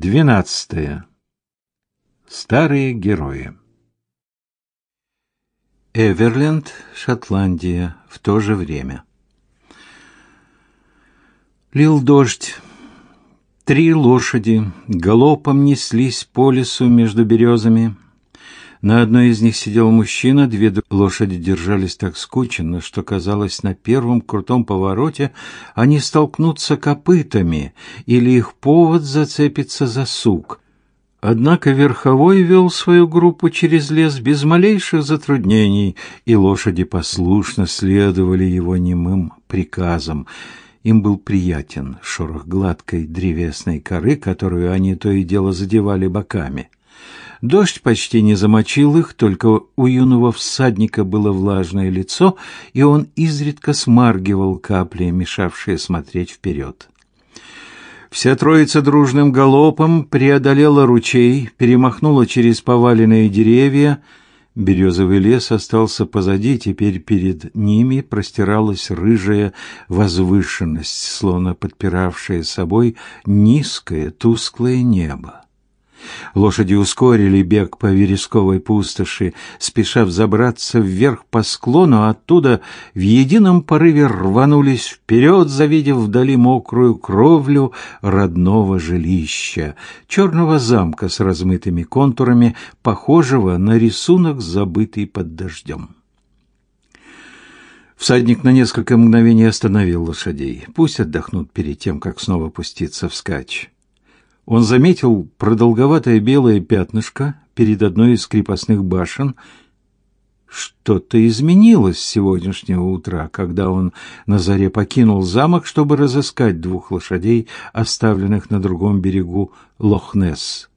Двенадцатое. Старые герои. Эверленд, Шотландия, в то же время. Лил дождь. Три лошади галопом неслись по лесу между березами. На одной из них сидел мужчина, две лошади держались так скученно, что казалось, на первом крутом повороте они столкнутся копытами или их повод зацепится за сук. Однако верховой вел свою группу через лес без малейших затруднений, и лошади послушно следовали его немым приказам. Им был приятен шорох гладкой древесной коры, которую они то и дело задевали боками. Дождь почти не замочил их, только у юного всадника было влажное лицо, и он изредка смаргивал капли, мешавшие смотреть вперед. Вся троица дружным галопом преодолела ручей, перемахнула через поваленные деревья. Березовый лес остался позади, теперь перед ними простиралась рыжая возвышенность, словно подпиравшая собой низкое тусклое небо. Лошади ускорили бег по вересковой пустоши, спеша взобраться вверх по склону, а оттуда в едином порыве рванулись вперед, завидев вдали мокрую кровлю родного жилища, черного замка с размытыми контурами, похожего на рисунок, забытый под дождем. Всадник на несколько мгновений остановил лошадей. Пусть отдохнут перед тем, как снова пуститься вскачь он заметил продолговатое белое пятнышко перед одной из крепостных башен. Что-то изменилось с сегодняшнего утра, когда он на заре покинул замок, чтобы разыскать двух лошадей, оставленных на другом берегу Лохнесс.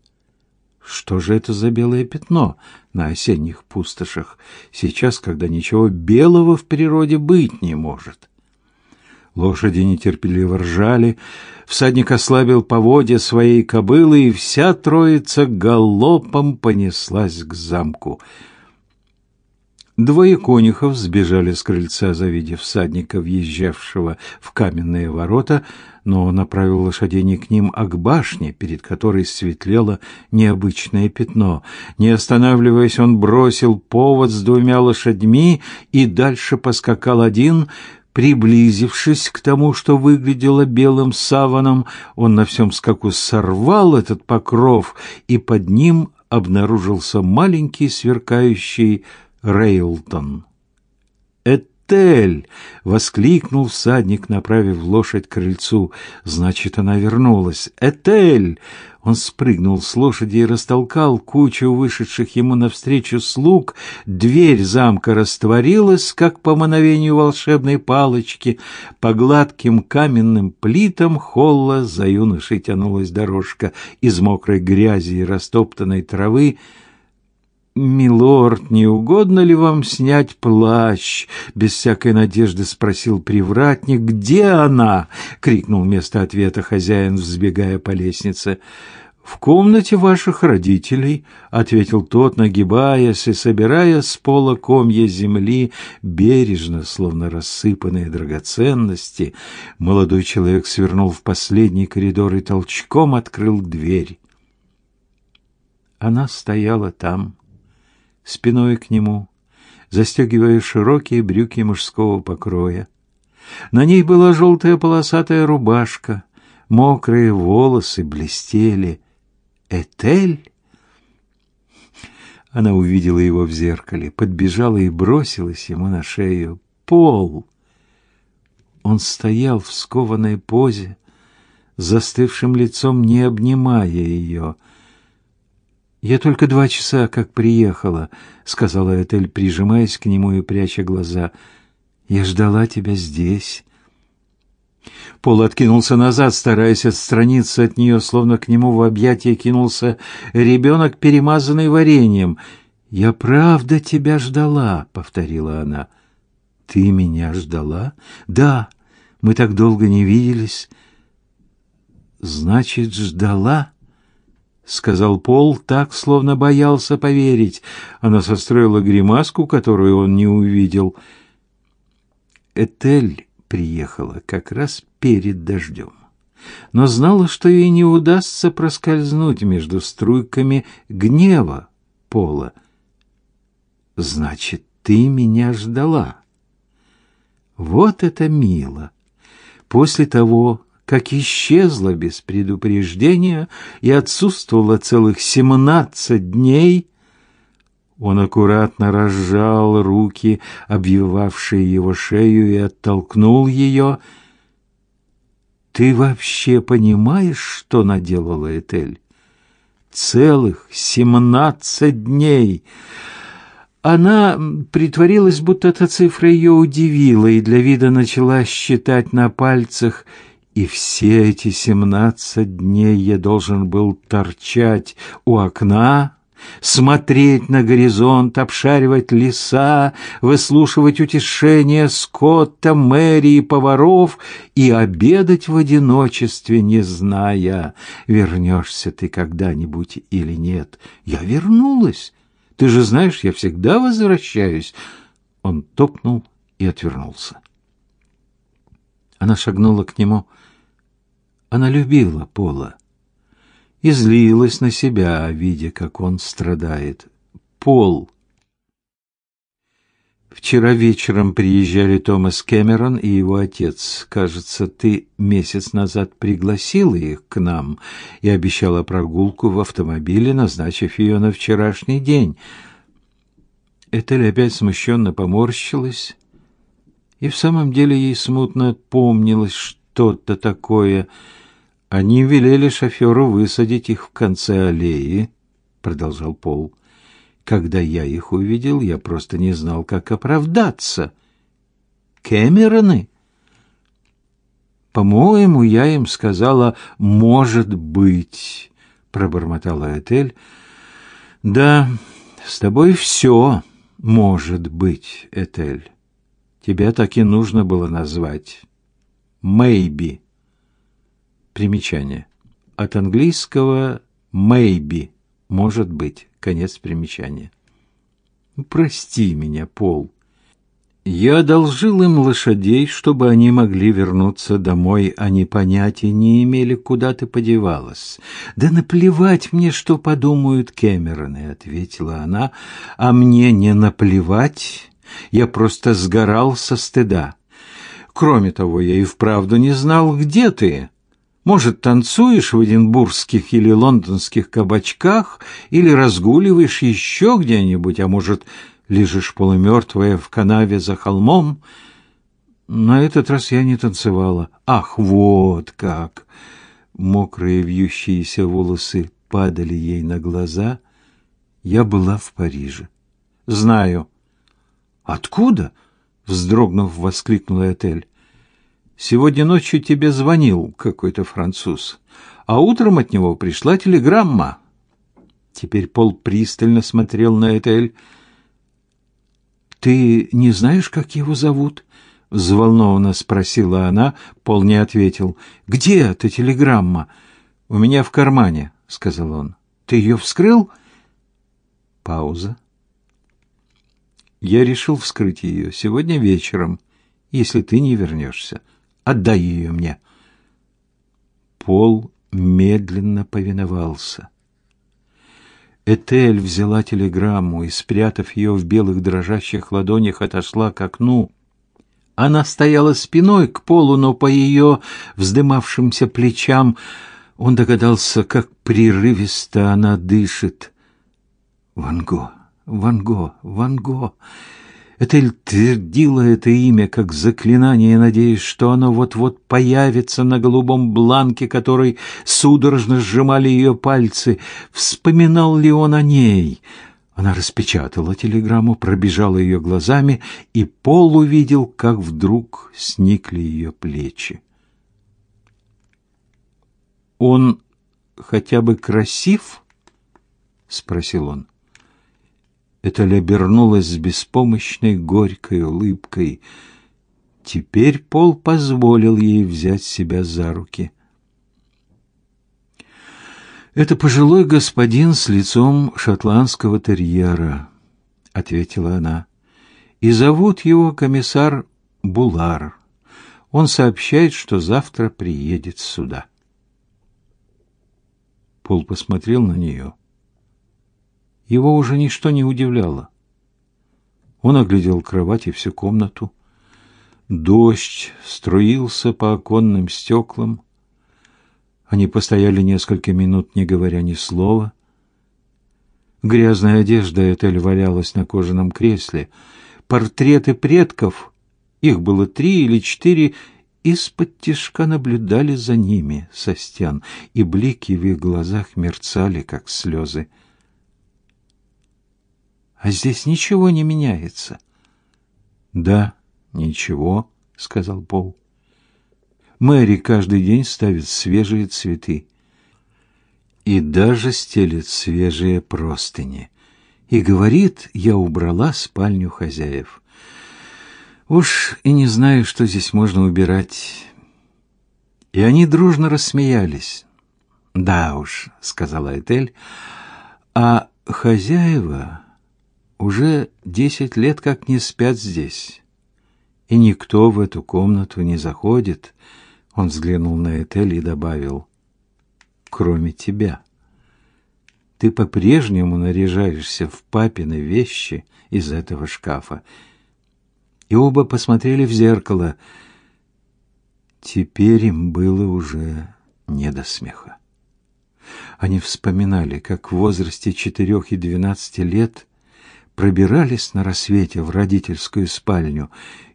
Что же это за белое пятно на осенних пустошах, сейчас, когда ничего белого в природе быть не может? Лошади нетерпеливо ржали, всадник ослабил поводья своей кобылы, и вся троица галопом понеслась к замку. Двое конюхов сбежали с крыльца, завидев всадника, въезжавшего в каменные ворота, но направил лошадей не к ним, а к башне, перед которой светлело необычное пятно. Не останавливаясь, он бросил повод с двумя лошадьми и дальше поскакал один — Приблизившись к тому, что выглядело белым саваном, он на всем скаку сорвал этот покров, и под ним обнаружился маленький сверкающий Рейлтон. «Этель!» — воскликнул всадник, направив лошадь к крыльцу. «Значит, она вернулась! Этель!» Он спрыгнул с лошади и растолкал кучу вышедших ему навстречу слуг. Дверь замка растворилась, как по мановению волшебной палочки. По гладким каменным плитам холла за юношей тянулась дорожка из мокрой грязи и растоптанной травы. «Милорд, не угодно ли вам снять плащ?» — без всякой надежды спросил привратник. «Где она?» — крикнул вместо ответа хозяин, взбегая по лестнице. «В комнате ваших родителей», — ответил тот, нагибаясь и собирая с пола комья земли, бережно, словно рассыпанные драгоценности. Молодой человек свернул в последний коридор и толчком открыл дверь. Она стояла там, спиной к нему, застегивая широкие брюки мужского покроя. На ней была желтая полосатая рубашка, мокрые волосы блестели. Этель? Она увидела его в зеркале, подбежала и бросилась ему на шею. Пол! Он стоял в скованной позе, застывшим лицом не обнимая ее — «Я только два часа как приехала», — сказала Этель, прижимаясь к нему и пряча глаза. «Я ждала тебя здесь». Пол откинулся назад, стараясь отстраниться от нее, словно к нему в объятия кинулся ребенок, перемазанный вареньем. «Я правда тебя ждала», — повторила она. «Ты меня ждала?» «Да, мы так долго не виделись». «Значит, ждала?» — сказал Пол, так, словно боялся поверить. Она состроила гримаску, которую он не увидел. Этель приехала как раз перед дождем. но знала, что ей не удастся проскользнуть между струйками гнева Пола. «Значит, ты меня ждала?» Вот это мило! После того, как исчезла без предупреждения и отсутствовала целых семнадцать дней, он аккуратно разжал руки, обвивавшие его шею, и оттолкнул ее. «Ты вообще понимаешь, что наделала Этель? Целых семнадцать дней!» Она притворилась, будто эта цифра ее удивила, и для вида начала считать на пальцах и все эти семнадцать дней я должен был торчать у окна, смотреть на горизонт, обшаривать леса, выслушивать утешения Скотта, Мэри и поваров и обедать в одиночестве, не зная, вернешься ты когда-нибудь или нет. Я вернулась. Ты же знаешь, я всегда возвращаюсь. Он топнул и отвернулся. Она шагнула к нему. Она любила Пола и злилась на себя, видя, как он страдает. Пол. Вчера вечером приезжали Томас Кэмерон и его отец. Кажется, ты месяц назад пригласила их к нам и обещала прогулку в автомобиле, назначив ее на вчерашний день. Этель опять смущенно поморщилась, и в самом деле ей смутно помнилось что-то такое. Они велели шоферу высадить их в конце аллеи, продолжал Пол. Когда я их увидел, я просто не знал, как оправдаться. Кэмероны? По-моему, я им сказала «может быть», — пробормотала Этель. «Да, с тобой все может быть, Этель». Тебя так и нужно было назвать. Maybe. Примечание. От английского maybe. Может быть. Конец примечания. Прости меня, Пол. Я одолжил им лошадей, чтобы они могли вернуться домой, а не понятия не имели, куда ты подевалась. Да наплевать мне, что подумают Кэмероны, ответила она. А мне не наплевать. Я просто сгорал со стыда. Кроме того, я и вправду не знал, где ты. Может, танцуешь в эдинбургских или лондонских кабачках, или разгуливаешь еще где-нибудь, а может, лежишь полумертвая в канаве за холмом. На этот раз я не танцевала. Ах, вот как! Мокрые вьющиеся волосы падали ей на глаза. Я была в Париже. Знаю, Откуда? вздрогнув, воскликнула Этель. Сегодня ночью тебе звонил какой-то француз, а утром от него пришла телеграмма. Теперь Пол пристально смотрел на Этель. Ты не знаешь, как его зовут? взволнованно спросила она. Пол не ответил. Где эта телеграмма? У меня в кармане, сказал он. Ты ее вскрыл? Пауза. Я решил вскрыть ее сегодня вечером, если ты не вернешься. Отдай ее мне. Пол медленно повиновался. Этель взяла телеграмму и, спрятав ее в белых дрожащих ладонях, отошла к окну. Она стояла спиной к полу, но по ее вздымавшимся плечам он догадался, как прерывисто она дышит. Ван Го. Ван Го, Ван Го. Этель твердила это имя как заклинание, надеясь, что оно вот-вот появится на голубом бланке, который судорожно сжимали ее пальцы. Вспоминал ли он о ней? Она распечатала телеграмму, пробежала ее глазами, и Пол увидел, как вдруг сникли ее плечи. «Он хотя бы красив?» — спросил он. Этель обернулась с беспомощной горькой улыбкой. Теперь Пол позволил ей взять себя за руки. «Это пожилой господин с лицом шотландского терьера», — ответила она. «И зовут его комиссар Булар. Он сообщает, что завтра приедет сюда». Пол посмотрел на нее. Его уже ничто не удивляло. Он оглядел кровать и всю комнату. Дождь струился по оконным стеклам. Они постояли несколько минут, не говоря ни слова. Грязная одежда Этель валялась на кожаном кресле. Портреты предков, их было три или четыре, из-под тишка наблюдали за ними со стен, и блики в их глазах мерцали, как слезы. «А здесь ничего не меняется?» «Да, ничего», — сказал Пол. «Мэри каждый день ставит свежие цветы и даже стелет свежие простыни. И говорит, я убрала спальню хозяев. Уж и не знаю, что здесь можно убирать. И они дружно рассмеялись. Да уж, сказала Этель, а хозяева уже десять лет как не спят здесь. И никто в эту комнату не заходит. Он взглянул на Этель и добавил: кроме тебя. Ты по-прежнему наряжаешься в папины вещи из этого шкафа. И оба посмотрели в зеркало. Теперь им было уже не до смеха. Они вспоминали, как в возрасте четырех и двенадцати лет пробирались на рассвете в родительскую спальню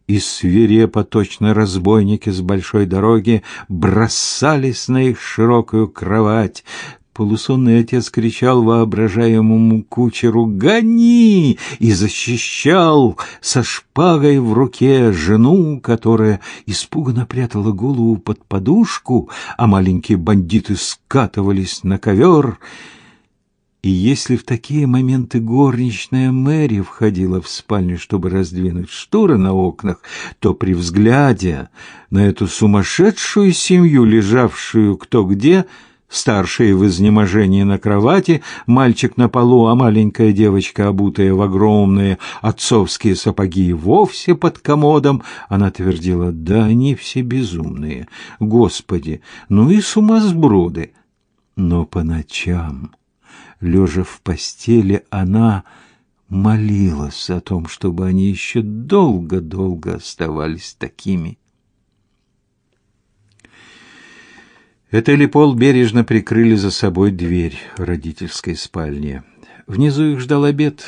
и свирепо точно разбойники с большой дороги бросались на их широкую кровать. Полусонный отец кричал воображаемому кучеру «Гони!» и защищал со шпагой в руке жену, которая испуганно прятала голову под подушку, а маленькие бандиты скатывались на ковер — и если в такие моменты горничная Мэри входила в спальню, чтобы раздвинуть шторы на окнах, то при взгляде на эту сумасшедшую семью, лежавшую кто где, старшие в изнеможении на кровати, мальчик на полу, а маленькая девочка, обутая в огромные отцовские сапоги, вовсе под комодом, она твердила, да они все безумные, Господи, ну и сумасброды. Но по ночам лежа в постели, она молилась о том, чтобы они еще долго-долго оставались такими. Этель и Пол бережно прикрыли за собой дверь родительской спальни. Внизу их ждал обед.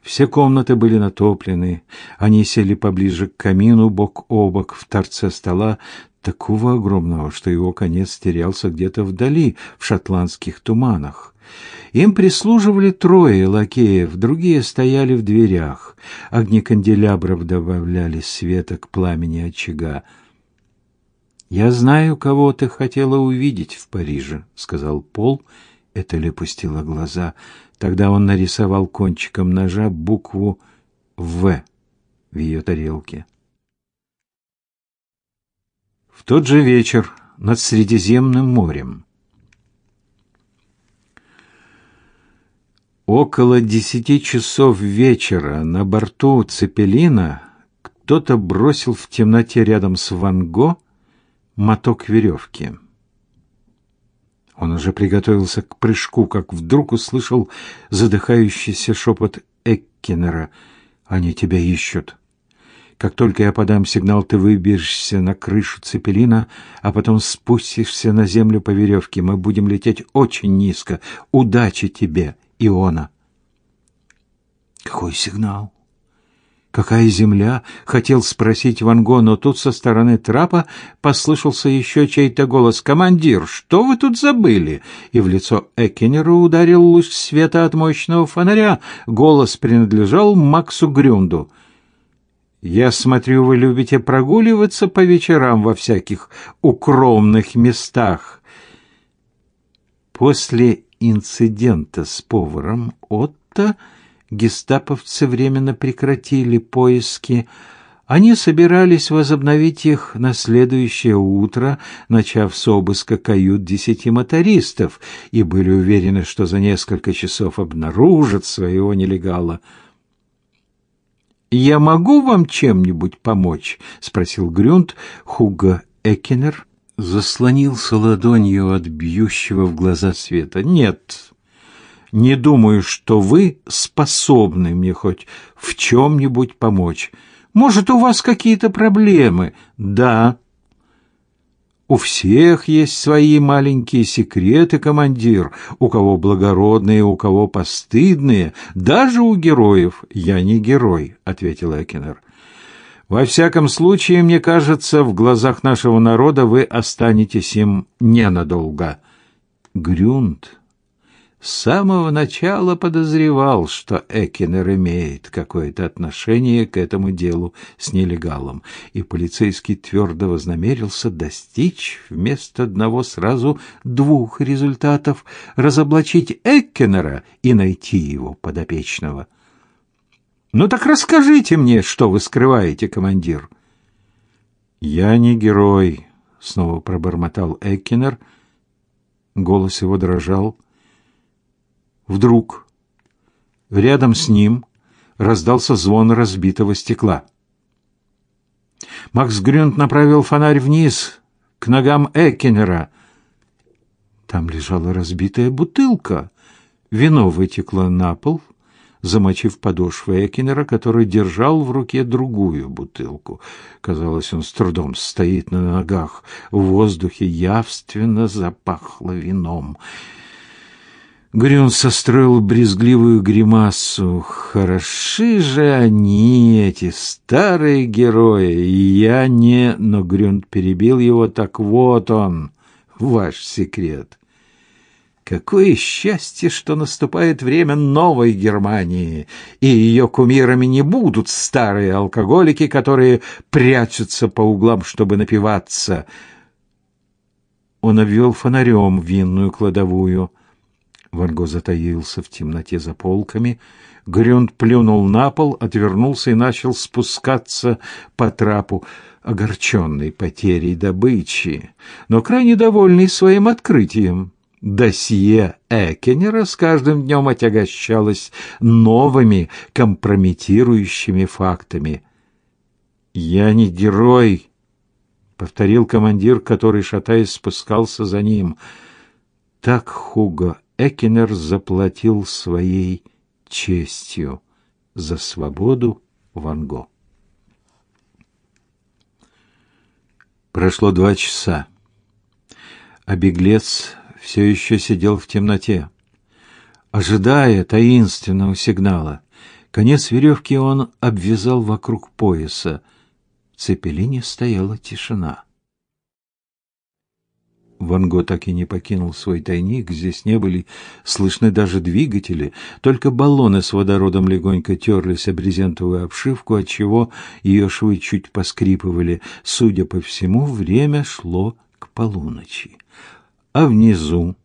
Все комнаты были натоплены. Они сели поближе к камину, бок о бок, в торце стола, такого огромного, что его конец терялся где-то вдали, в шотландских туманах. Им прислуживали трое лакеев, другие стояли в дверях. Огни канделябров добавляли света к пламени очага. «Я знаю, кого ты хотела увидеть в Париже», — сказал Пол. Это ли пустила глаза. Тогда он нарисовал кончиком ножа букву «В» в ее тарелке. В тот же вечер над Средиземным морем Около десяти часов вечера на борту Цепелина кто-то бросил в темноте рядом с Ван Го моток веревки. Он уже приготовился к прыжку, как вдруг услышал задыхающийся шепот Эккинера. «Они тебя ищут. Как только я подам сигнал, ты выберешься на крышу Цепелина, а потом спустишься на землю по веревке. Мы будем лететь очень низко. Удачи тебе!» Иона. Какой сигнал? Какая земля? Хотел спросить Ван Го, но тут со стороны трапа послышался еще чей-то голос. «Командир, что вы тут забыли?» И в лицо Эккенера ударил луч света от мощного фонаря. Голос принадлежал Максу Грюнду. «Я смотрю, вы любите прогуливаться по вечерам во всяких укромных местах». После инцидента с поваром Отто гестаповцы временно прекратили поиски. Они собирались возобновить их на следующее утро, начав с обыска кают десяти мотористов, и были уверены, что за несколько часов обнаружат своего нелегала. «Я могу вам чем-нибудь помочь?» — спросил Грюнд Хуга Экинер заслонился ладонью от бьющего в глаза света. «Нет, не думаю, что вы способны мне хоть в чем-нибудь помочь. Может, у вас какие-то проблемы?» «Да». У всех есть свои маленькие секреты, командир, у кого благородные, у кого постыдные, даже у героев. Я не герой, ответил Экинер. Во всяком случае, мне кажется, в глазах нашего народа вы останетесь им ненадолго. Грюнд с самого начала подозревал, что Экинер имеет какое-то отношение к этому делу с нелегалом, и полицейский твердо вознамерился достичь вместо одного сразу двух результатов — разоблачить Экинера и найти его подопечного. «Ну так расскажите мне, что вы скрываете, командир». «Я не герой», — снова пробормотал Экинер. Голос его дрожал. Вдруг рядом с ним раздался звон разбитого стекла. Макс Грюнд направил фонарь вниз, к ногам Эккенера. Там лежала разбитая бутылка. Вино вытекло на пол, замочив подошвы Эккенера, который держал в руке другую бутылку. Казалось, он с трудом стоит на ногах. В воздухе явственно запахло вином. Грюн состроил брезгливую гримасу. «Хороши же они, эти старые герои, я не...» Но Грюн перебил его. «Так вот он, ваш секрет. Какое счастье, что наступает время новой Германии, и ее кумирами не будут старые алкоголики, которые прячутся по углам, чтобы напиваться». Он обвел фонарем винную кладовую. Ванго затаился в темноте за полками. Грюнд плюнул на пол, отвернулся и начал спускаться по трапу, огорченный потерей добычи, но крайне довольный своим открытием. Досье Экенера с каждым днем отягощалось новыми компрометирующими фактами. «Я не герой», — повторил командир, который, шатаясь, спускался за ним. Так Хуго Экинер заплатил своей честью за свободу Ван Го. Прошло два часа, а беглец все еще сидел в темноте, ожидая таинственного сигнала. Конец веревки он обвязал вокруг пояса. В цепелине стояла тишина. Ван Го так и не покинул свой тайник, здесь не были слышны даже двигатели, только баллоны с водородом легонько терлись о брезентовую обшивку, отчего ее швы чуть поскрипывали. Судя по всему, время шло к полуночи. А внизу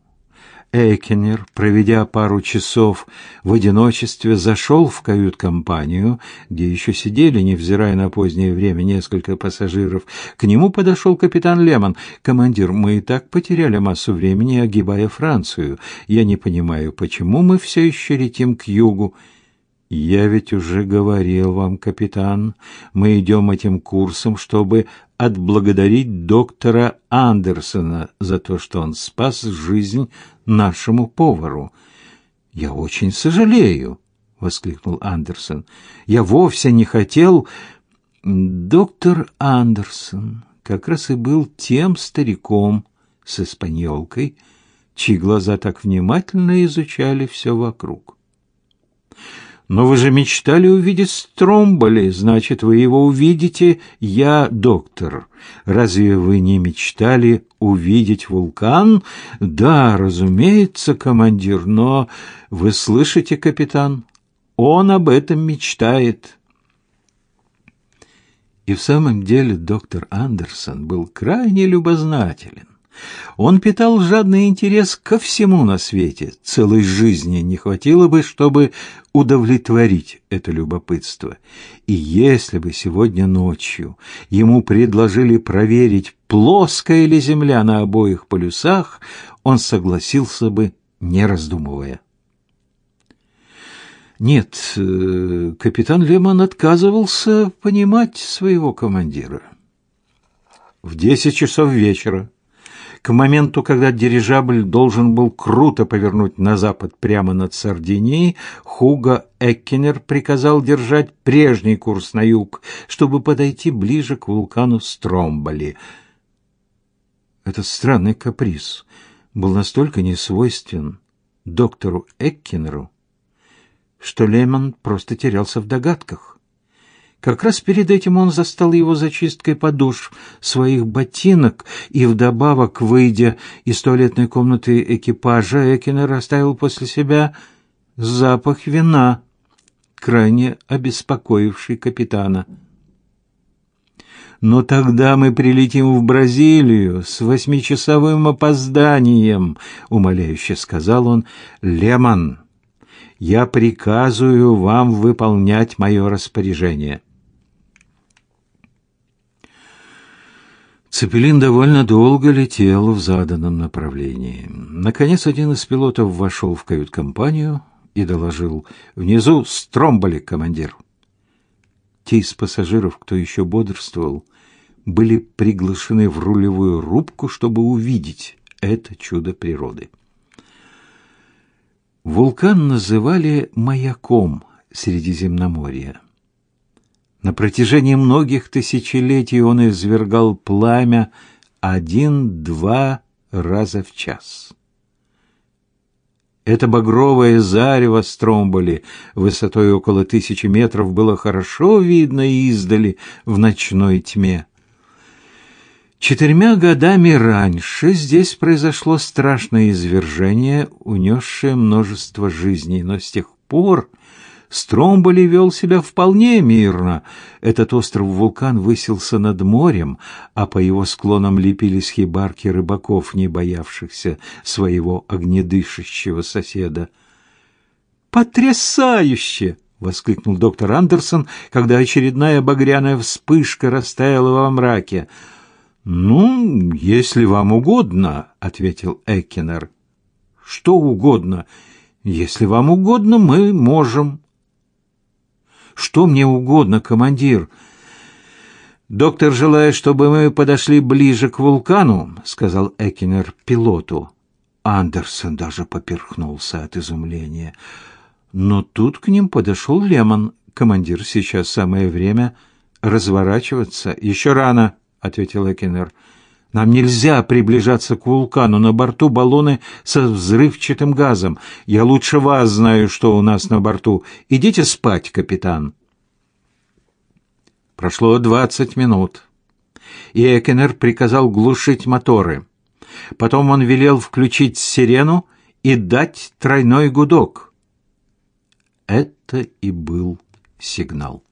Экенер, проведя пару часов в одиночестве, зашел в кают-компанию, где еще сидели, невзирая на позднее время, несколько пассажиров. К нему подошел капитан Лемон. «Командир, мы и так потеряли массу времени, огибая Францию. Я не понимаю, почему мы все еще летим к югу?» «Я ведь уже говорил вам, капитан, мы идем этим курсом, чтобы отблагодарить доктора Андерсона за то, что он спас жизнь нашему повару. Я очень сожалею, воскликнул Андерсон. Я вовсе не хотел доктор Андерсон как раз и был тем стариком с испаньолкой, чьи глаза так внимательно изучали все вокруг. Но вы же мечтали увидеть Стромболи, значит, вы его увидите. Я доктор. Разве вы не мечтали увидеть вулкан? Да, разумеется, командир, но вы слышите, капитан? Он об этом мечтает. И в самом деле доктор Андерсон был крайне любознателен. Он питал жадный интерес ко всему на свете. Целой жизни не хватило бы, чтобы удовлетворить это любопытство. И если бы сегодня ночью ему предложили проверить, плоская ли земля на обоих полюсах, он согласился бы, не раздумывая. Нет, э, капитан Лемон отказывался понимать своего командира. В десять часов вечера К моменту, когда дирижабль должен был круто повернуть на запад прямо над Сардинией, Хуго Эккенер приказал держать прежний курс на юг, чтобы подойти ближе к вулкану Стромболи. Этот странный каприз был настолько несвойствен доктору Эккенеру, что Лемон просто терялся в догадках. Как раз перед этим он застал его зачисткой подошв своих ботинок и вдобавок, выйдя из туалетной комнаты экипажа, Экинер оставил после себя запах вина, крайне обеспокоивший капитана. «Но тогда мы прилетим в Бразилию с восьмичасовым опозданием», — умоляюще сказал он. «Лемон, я приказываю вам выполнять мое распоряжение». Цепелин довольно долго летел в заданном направлении. Наконец один из пилотов вошел в кают-компанию и доложил «Внизу стромболи, командир». Те из пассажиров, кто еще бодрствовал, были приглашены в рулевую рубку, чтобы увидеть это чудо природы. Вулкан называли маяком Средиземноморья. На протяжении многих тысячелетий он извергал пламя один-два раза в час. Это багровое зарево Стромболи высотой около тысячи метров было хорошо видно издали в ночной тьме. Четырьмя годами раньше здесь произошло страшное извержение, унесшее множество жизней, но с тех пор Стромболи вел себя вполне мирно. Этот остров-вулкан высился над морем, а по его склонам лепились хибарки рыбаков, не боявшихся своего огнедышащего соседа. «Потрясающе!» — воскликнул доктор Андерсон, когда очередная багряная вспышка растаяла во мраке. «Ну, если вам угодно», — ответил Эккенер. «Что угодно. Если вам угодно, мы можем». Что мне угодно, командир. Доктор желает, чтобы мы подошли ближе к вулкану, сказал Экинер пилоту. Андерсон даже поперхнулся от изумления. Но тут к ним подошел Лемон. Командир, сейчас самое время разворачиваться. Еще рано, ответил Экинер. Нам нельзя приближаться к вулкану. На борту баллоны со взрывчатым газом. Я лучше вас знаю, что у нас на борту. Идите спать, капитан. Прошло двадцать минут, и Экенер приказал глушить моторы. Потом он велел включить сирену и дать тройной гудок. Это и был сигнал.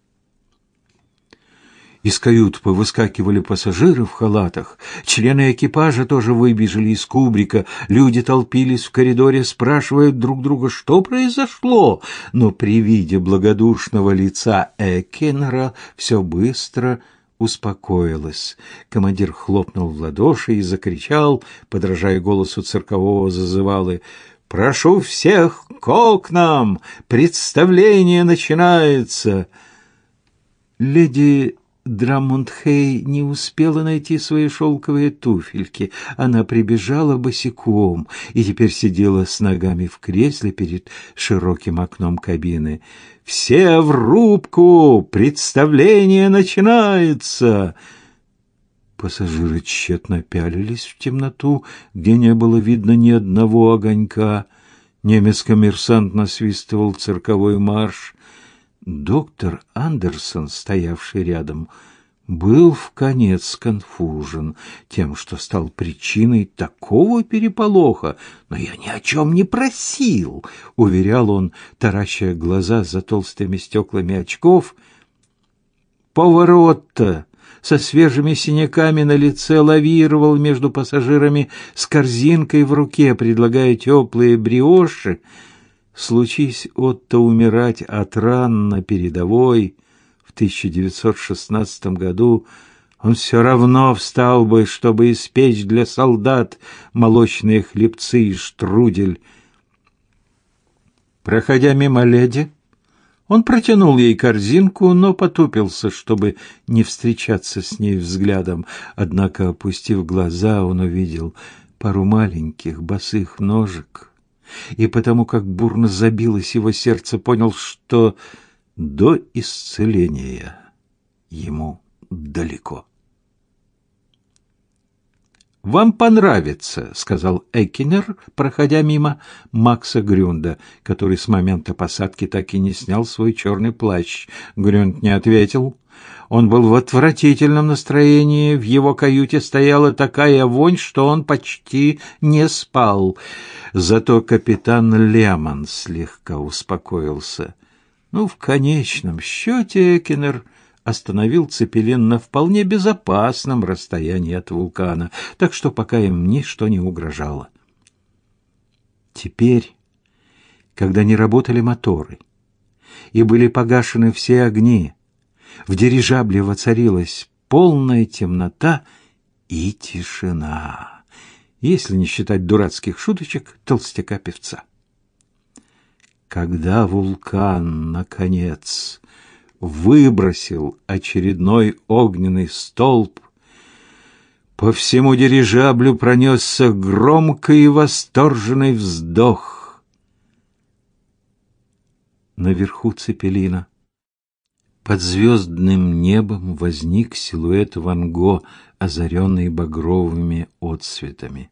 Из кают повыскакивали пассажиры в халатах. Члены экипажа тоже выбежали из кубрика. Люди толпились в коридоре, спрашивая друг друга, что произошло. Но при виде благодушного лица Экенера все быстро успокоилось. Командир хлопнул в ладоши и закричал, подражая голосу циркового зазывалы, «Прошу всех к окнам! Представление начинается!» Леди Драмонтхей не успела найти свои шелковые туфельки. Она прибежала босиком и теперь сидела с ногами в кресле перед широким окном кабины. «Все в рубку! Представление начинается!» Пассажиры тщетно пялились в темноту, где не было видно ни одного огонька. Немец-коммерсант насвистывал цирковой марш. Доктор Андерсон, стоявший рядом, был в конец конфужен тем, что стал причиной такого переполоха. «Но я ни о чем не просил», — уверял он, таращая глаза за толстыми стеклами очков. «Поворот-то!» со свежими синяками на лице лавировал между пассажирами с корзинкой в руке, предлагая теплые бриоши, Случись Отто умирать от ран на передовой в 1916 году, он все равно встал бы, чтобы испечь для солдат молочные хлебцы и штрудель. Проходя мимо леди, он протянул ей корзинку, но потупился, чтобы не встречаться с ней взглядом. Однако, опустив глаза, он увидел пару маленьких босых ножек, и потому как бурно забилось его сердце, понял, что до исцеления ему далеко. «Вам понравится», — сказал Эккинер, проходя мимо Макса Грюнда, который с момента посадки так и не снял свой черный плащ. Грюнд не ответил. Он был в отвратительном настроении, в его каюте стояла такая вонь, что он почти не спал. Зато капитан Лемон слегка успокоился. Ну, в конечном счете, Эккинер остановил Цепелин на вполне безопасном расстоянии от вулкана, так что пока им ничто не угрожало. Теперь, когда не работали моторы и были погашены все огни, в дирижабле воцарилась полная темнота и тишина, если не считать дурацких шуточек толстяка-певца. Когда вулкан, наконец, выбросил очередной огненный столб, по всему дирижаблю пронесся громкий и восторженный вздох. Наверху Цепелина под звездным небом возник силуэт Ван Го, озаренный багровыми отсветами.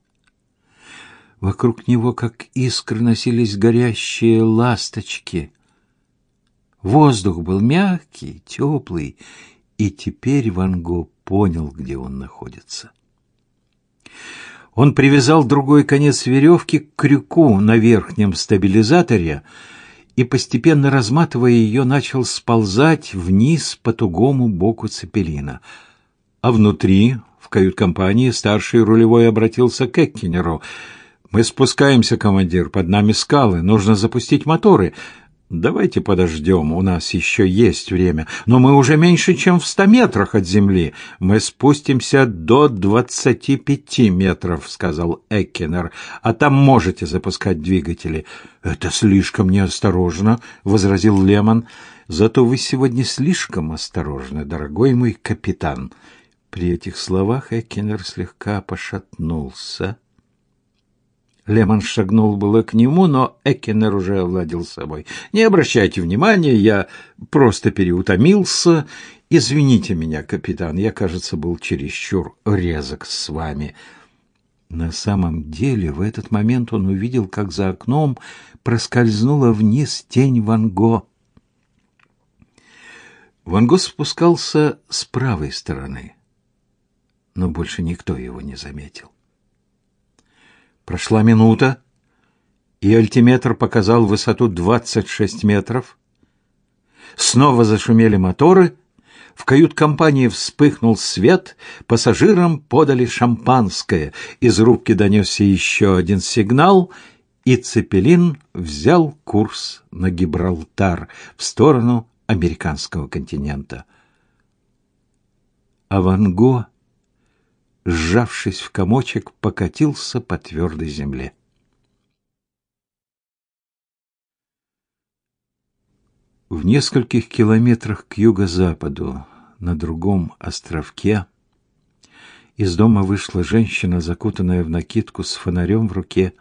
Вокруг него, как искры, носились горящие ласточки — Воздух был мягкий, теплый, и теперь Ван Го понял, где он находится. Он привязал другой конец веревки к крюку на верхнем стабилизаторе и, постепенно разматывая ее, начал сползать вниз по тугому боку цепелина. А внутри, в кают-компании, старший рулевой обратился к Эккинеру. «Мы спускаемся, командир, под нами скалы, нужно запустить моторы». Давайте подождем, у нас еще есть время. Но мы уже меньше, чем в ста метрах от земли. Мы спустимся до двадцати пяти метров, сказал Эккенер. А там можете запускать двигатели. Это слишком неосторожно, возразил Лемон. Зато вы сегодня слишком осторожны, дорогой мой капитан. При этих словах Эккенер слегка пошатнулся. Лемон шагнул было к нему, но Эккенер уже овладел собой. «Не обращайте внимания, я просто переутомился. Извините меня, капитан, я, кажется, был чересчур резок с вами». На самом деле, в этот момент он увидел, как за окном проскользнула вниз тень Ван Го. Ван Го спускался с правой стороны, но больше никто его не заметил. Прошла минута, и альтиметр показал высоту 26 метров. Снова зашумели моторы, в кают-компании вспыхнул свет, пассажирам подали шампанское, из рубки донесся еще один сигнал, и Цепелин взял курс на Гибралтар в сторону американского континента. А сжавшись в комочек, покатился по твердой земле. В нескольких километрах к юго-западу, на другом островке, из дома вышла женщина, закутанная в накидку с фонарем в руке.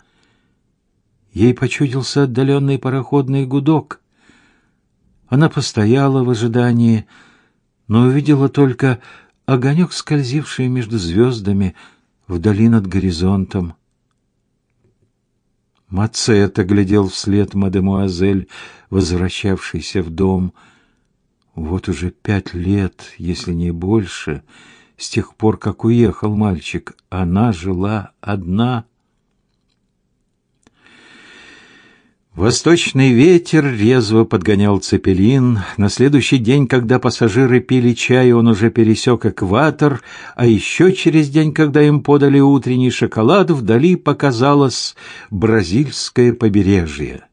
Ей почудился отдаленный пароходный гудок. Она постояла в ожидании, но увидела только огонек, скользивший между звездами вдали над горизонтом. Мацета глядел вслед мадемуазель, возвращавшейся в дом. Вот уже пять лет, если не больше, с тех пор, как уехал мальчик, она жила одна — Восточный ветер резво подгонял цепелин. На следующий день, когда пассажиры пили чай, он уже пересек экватор, а еще через день, когда им подали утренний шоколад, вдали показалось бразильское побережье.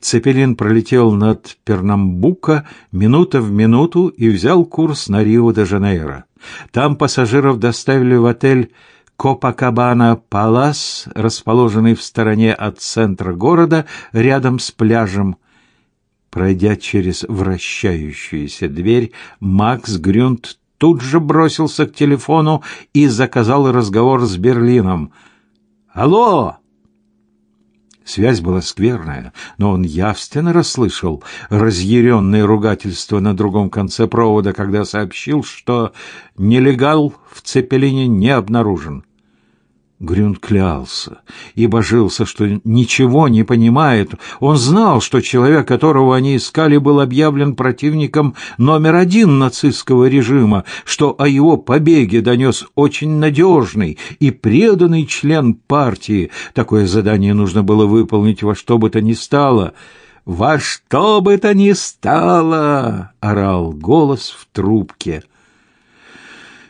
Цепелин пролетел над Пернамбука минута в минуту и взял курс на Рио-де-Жанейро. Там пассажиров доставили в отель Копакабана Палас, расположенный в стороне от центра города, рядом с пляжем. Пройдя через вращающуюся дверь, Макс Грюнд тут же бросился к телефону и заказал разговор с Берлином. Алло!» Связь была скверная, но он явственно расслышал разъяренное ругательство на другом конце провода, когда сообщил, что нелегал в Цепелине не обнаружен. Грюн клялся и божился, что ничего не понимает. Он знал, что человек, которого они искали, был объявлен противником номер один нацистского режима, что о его побеге донес очень надежный и преданный член партии. Такое задание нужно было выполнить во что бы то ни стало. «Во что бы то ни стало!» — орал голос в трубке —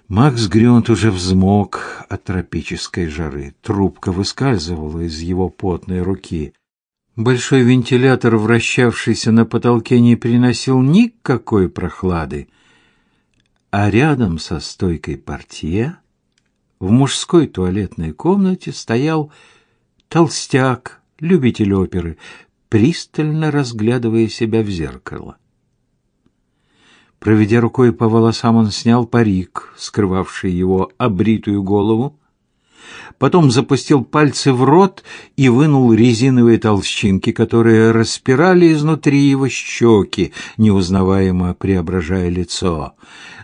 Макс Грюнт уже взмок от тропической жары. Трубка выскальзывала из его потной руки. Большой вентилятор, вращавшийся на потолке, не приносил никакой прохлады. А рядом со стойкой портье в мужской туалетной комнате стоял толстяк, любитель оперы, пристально разглядывая себя в зеркало. Проведя рукой по волосам, он снял парик, скрывавший его обритую голову, потом запустил пальцы в рот и вынул резиновые толщинки, которые распирали изнутри его щеки, неузнаваемо преображая лицо.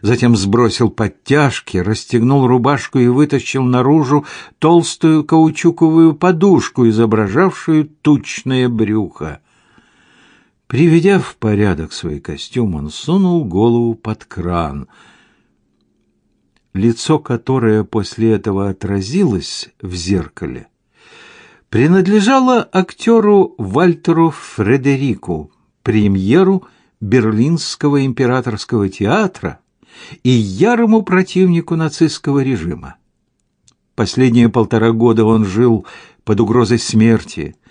Затем сбросил подтяжки, расстегнул рубашку и вытащил наружу толстую каучуковую подушку, изображавшую тучное брюхо. Приведя в порядок свой костюм, он сунул голову под кран. Лицо, которое после этого отразилось в зеркале, принадлежало актеру Вальтеру Фредерику, премьеру Берлинского императорского театра и ярому противнику нацистского режима. Последние полтора года он жил под угрозой смерти –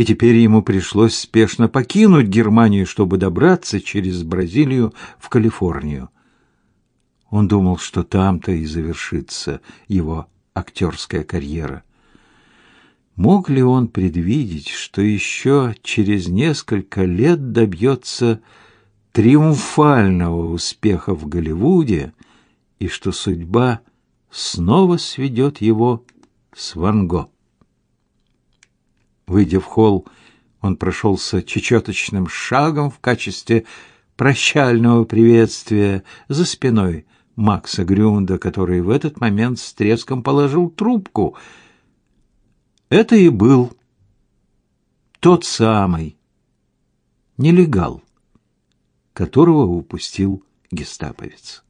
и теперь ему пришлось спешно покинуть Германию, чтобы добраться через Бразилию в Калифорнию. Он думал, что там-то и завершится его актерская карьера. Мог ли он предвидеть, что еще через несколько лет добьется триумфального успеха в Голливуде и что судьба снова сведет его с Ван Гог? Выйдя в холл, он прошелся чечеточным шагом в качестве прощального приветствия за спиной Макса Грюнда, который в этот момент с треском положил трубку. Это и был тот самый нелегал, которого упустил гестаповец.